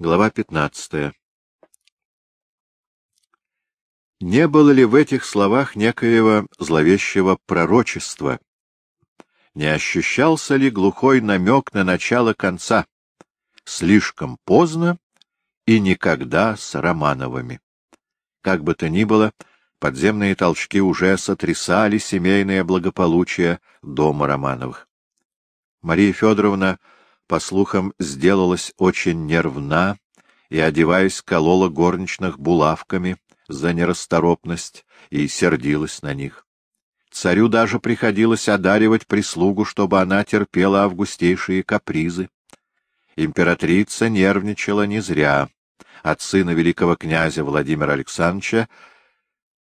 Глава 15. Не было ли в этих словах некоего зловещего пророчества? Не ощущался ли глухой намек на начало конца? Слишком поздно и никогда с Романовыми. Как бы то ни было, подземные толчки уже сотрясали семейное благополучие дома Романовых. Мария Федоровна по слухам, сделалась очень нервна и, одеваясь, колола горничных булавками за нерасторопность и сердилась на них. Царю даже приходилось одаривать прислугу, чтобы она терпела августейшие капризы. Императрица нервничала не зря. От сына великого князя Владимира Александровича,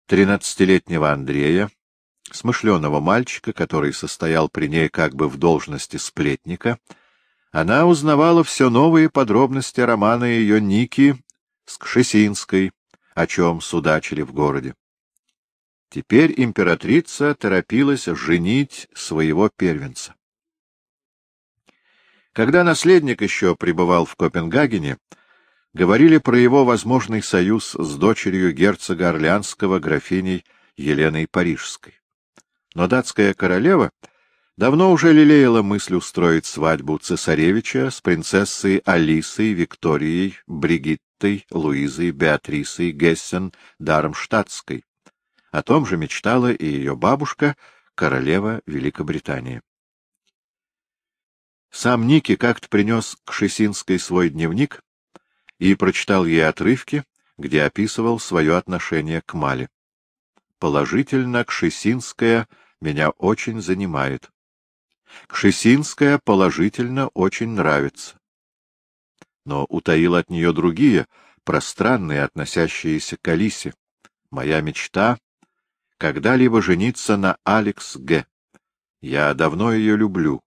тринадцатилетнего Андрея, смышленого мальчика, который состоял при ней как бы в должности сплетника, — она узнавала все новые подробности романа ее Ники с Кшесинской, о чем судачили в городе. Теперь императрица торопилась женить своего первенца. Когда наследник еще пребывал в Копенгагене, говорили про его возможный союз с дочерью герцога Орлеанского графиней Еленой Парижской. Но датская королева — давно уже лелеяла мысль устроить свадьбу цесаревича с принцессой Алисой, Викторией, Бригиттой, Луизой, Беатрисой, Гессен, Дармштадтской. О том же мечтала и ее бабушка, королева Великобритании. Сам Ники как-то принес к Шесинской свой дневник и прочитал ей отрывки, где описывал свое отношение к Мале. Положительно, Кшесинская меня очень занимает. Кшесинская положительно очень нравится. Но утаил от нее другие, пространные, относящиеся к Алисе. Моя мечта — когда-либо жениться на Алекс Г. Я давно ее люблю,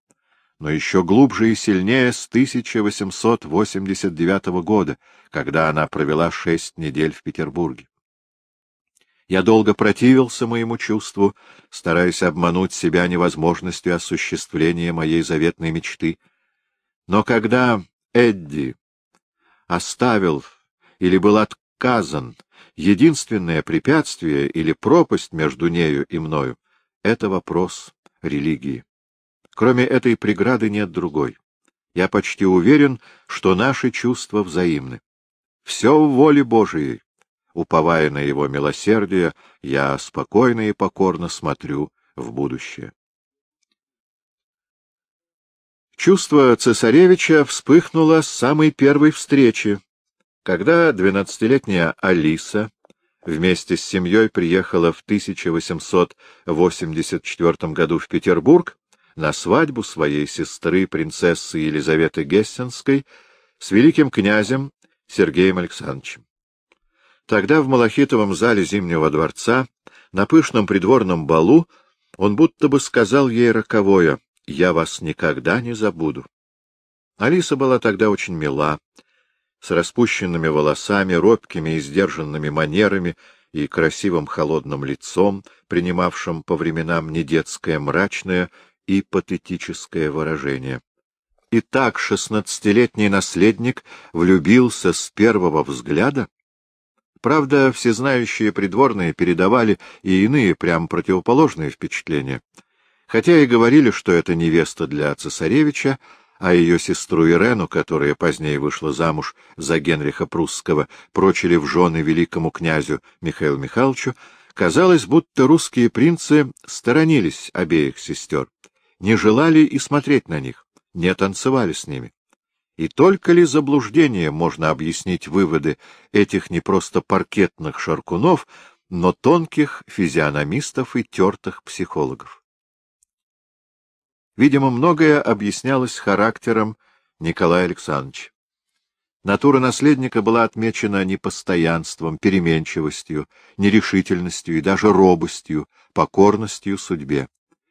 но еще глубже и сильнее с 1889 года, когда она провела шесть недель в Петербурге. Я долго противился моему чувству, стараясь обмануть себя невозможностью осуществления моей заветной мечты. Но когда Эдди оставил или был отказан, единственное препятствие или пропасть между нею и мною — это вопрос религии. Кроме этой преграды нет другой. Я почти уверен, что наши чувства взаимны. Все в воле Божией. Уповая на его милосердие, я спокойно и покорно смотрю в будущее. Чувство цесаревича вспыхнуло с самой первой встречи, когда двенадцатилетняя Алиса вместе с семьей приехала в 1884 году в Петербург на свадьбу своей сестры принцессы Елизаветы Гессенской с великим князем Сергеем Александровичем. Тогда в Малахитовом зале Зимнего дворца, на пышном придворном балу, он будто бы сказал ей роковое «Я вас никогда не забуду». Алиса была тогда очень мила, с распущенными волосами, робкими и сдержанными манерами и красивым холодным лицом, принимавшим по временам недетское мрачное и патетическое выражение. И так шестнадцатилетний наследник влюбился с первого взгляда? Правда, всезнающие придворные передавали и иные, прям противоположные впечатления. Хотя и говорили, что это невеста для цесаревича, а ее сестру Ирену, которая позднее вышла замуж за Генриха Прусского, прочили в жены великому князю Михаилу Михайловичу, казалось, будто русские принцы сторонились обеих сестер, не желали и смотреть на них, не танцевали с ними. И только ли заблуждением можно объяснить выводы этих не просто паркетных шаркунов, но тонких физиономистов и тертых психологов? Видимо, многое объяснялось характером Николая Александровича. Натура наследника была отмечена непостоянством, переменчивостью, нерешительностью и даже робостью, покорностью судьбе,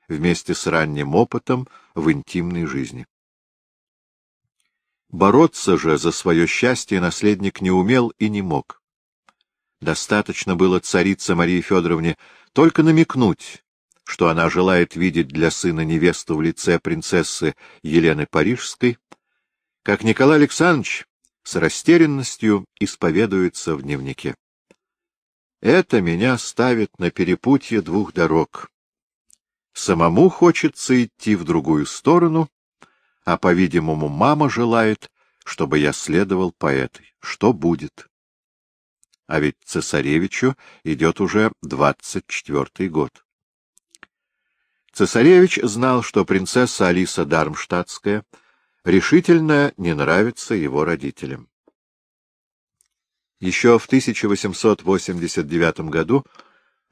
вместе с ранним опытом в интимной жизни. Бороться же за свое счастье наследник не умел и не мог. Достаточно было царице Марии Федоровне только намекнуть, что она желает видеть для сына невесту в лице принцессы Елены Парижской, как Николай Александрович с растерянностью исповедуется в дневнике. Это меня ставит на перепутье двух дорог. Самому хочется идти в другую сторону, а, по-видимому, мама желает, чтобы я следовал по этой. Что будет? А ведь цесаревичу идет уже двадцать четвертый год. Цесаревич знал, что принцесса Алиса Дармштадтская решительно не нравится его родителям. Еще в 1889 году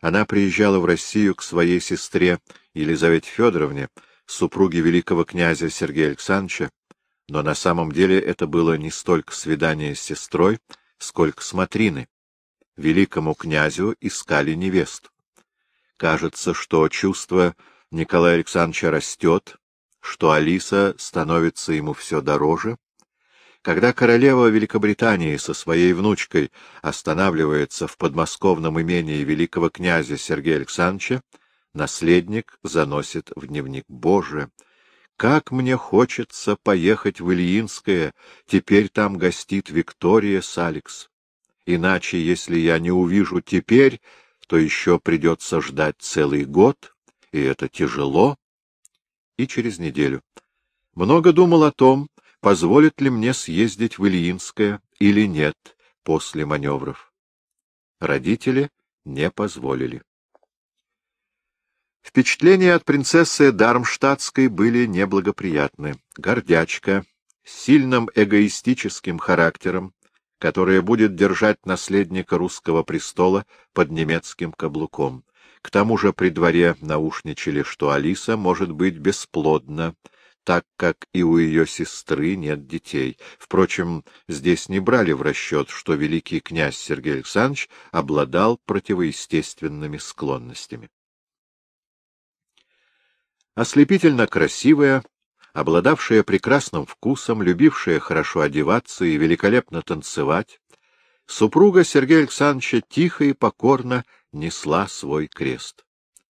она приезжала в Россию к своей сестре Елизавете Федоровне, супруге великого князя Сергея Александровича, но на самом деле это было не столько свидание с сестрой, сколько с Матриной. Великому князю искали невесту. Кажется, что чувство Николая Александровича растет, что Алиса становится ему все дороже. Когда королева Великобритании со своей внучкой останавливается в подмосковном имении великого князя Сергея Александровича, наследник заносит в дневник «Боже, как мне хочется поехать в Ильинское, теперь там гостит Виктория с Алекс. Иначе, если я не увижу теперь, то еще придется ждать целый год, и это тяжело. И через неделю. Много думал о том, позволит ли мне съездить в Ильинское или нет после маневров. Родители не позволили. Впечатления от принцессы Дармштадтской были неблагоприятны. Гордячка, с сильным эгоистическим характером, которая будет держать наследника русского престола под немецким каблуком. К тому же при дворе наушничали, что Алиса может быть бесплодна, так как и у ее сестры нет детей. Впрочем, здесь не брали в расчет, что великий князь Сергей Александрович обладал противоестественными склонностями. Ослепительно красивая, обладавшая прекрасным вкусом, любившая хорошо одеваться и великолепно танцевать, супруга Сергея Александровича тихо и покорно несла свой крест.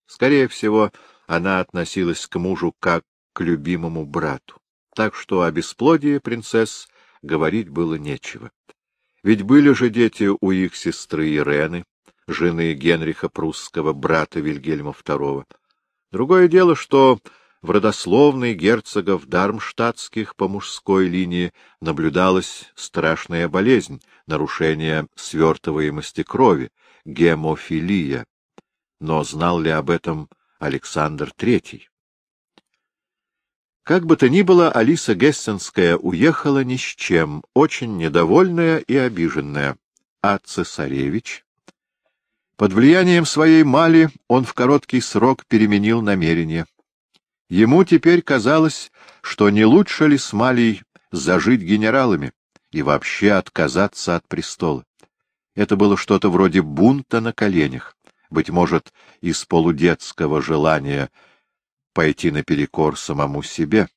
Скорее всего, она относилась к мужу как к любимому брату, так что о бесплодии принцесс говорить было нечего. Ведь были же дети у их сестры Ирены, жены Генриха Прусского, брата Вильгельма II. Другое дело, что в родословной герцогов дармштадтских по мужской линии наблюдалась страшная болезнь, нарушение свертываемости крови, гемофилия. Но знал ли об этом Александр III? Как бы то ни было, Алиса Гессенская уехала ни с чем, очень недовольная и обиженная. А цесаревич? Под влиянием своей мали он в короткий срок переменил намерение. Ему теперь казалось, что не лучше ли с Малей зажить генералами и вообще отказаться от престола. Это было что-то вроде бунта на коленях, быть может, из полудетского желания пойти наперекор самому себе.